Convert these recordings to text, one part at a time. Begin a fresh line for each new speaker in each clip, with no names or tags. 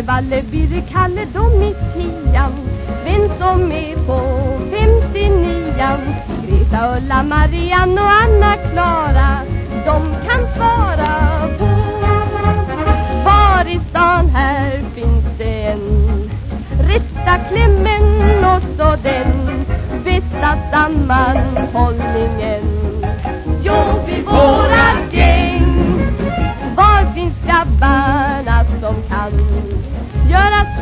Pelle de i tian. Sven som är på 59an Greta, Ulla, Marianne och Anna Klara De kan svara på. Var i stan här finns det en Rätta klämmen och så den Bästa sammanhållningen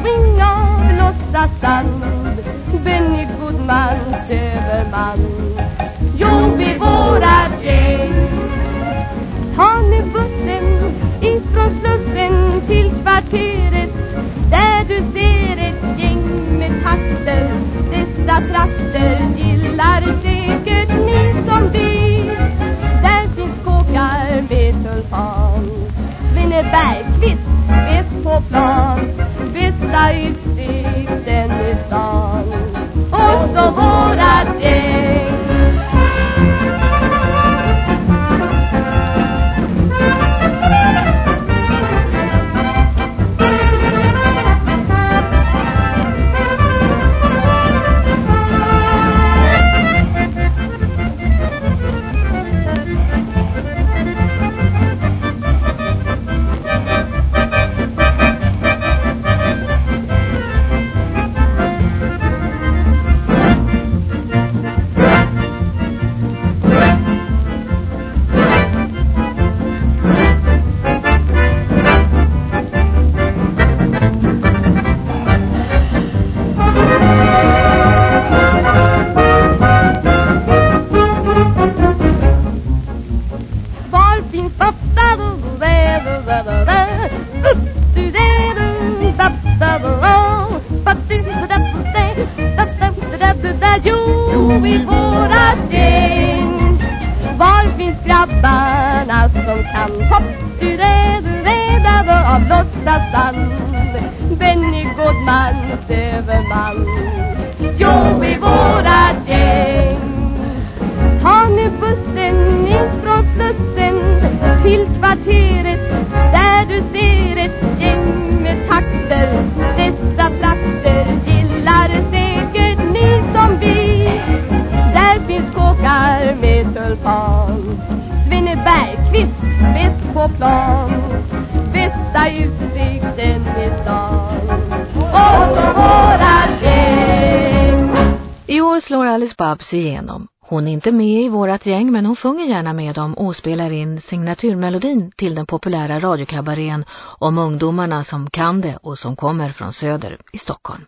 swing av låtsasand Benny Goodmans överman Jo, vi våra gäng Ta nu bussen ifrån Slussen till kvarteret Där du ser ett gäng med takter Dessa trakter gillar säkert ni som vet. Där finns kåkar med tulpan. Svenne Bergqvist bäst på plan. como överman Jo, i vårat gäng. Ta nu bussen in från Slussen till kvarteret där du ser ett gäng med takter. Dessa platser gillar säkert ni som vi Där finns kåkar med tulpan Svenne Bergqvist bäst på plan. Bästa
utsikt. År slår Alice Babs igenom. Hon är inte med i vårat gäng men hon sjunger gärna med dem och spelar in signaturmelodin till den populära radiokabarén om ungdomarna som kan det och som kommer från söder i Stockholm.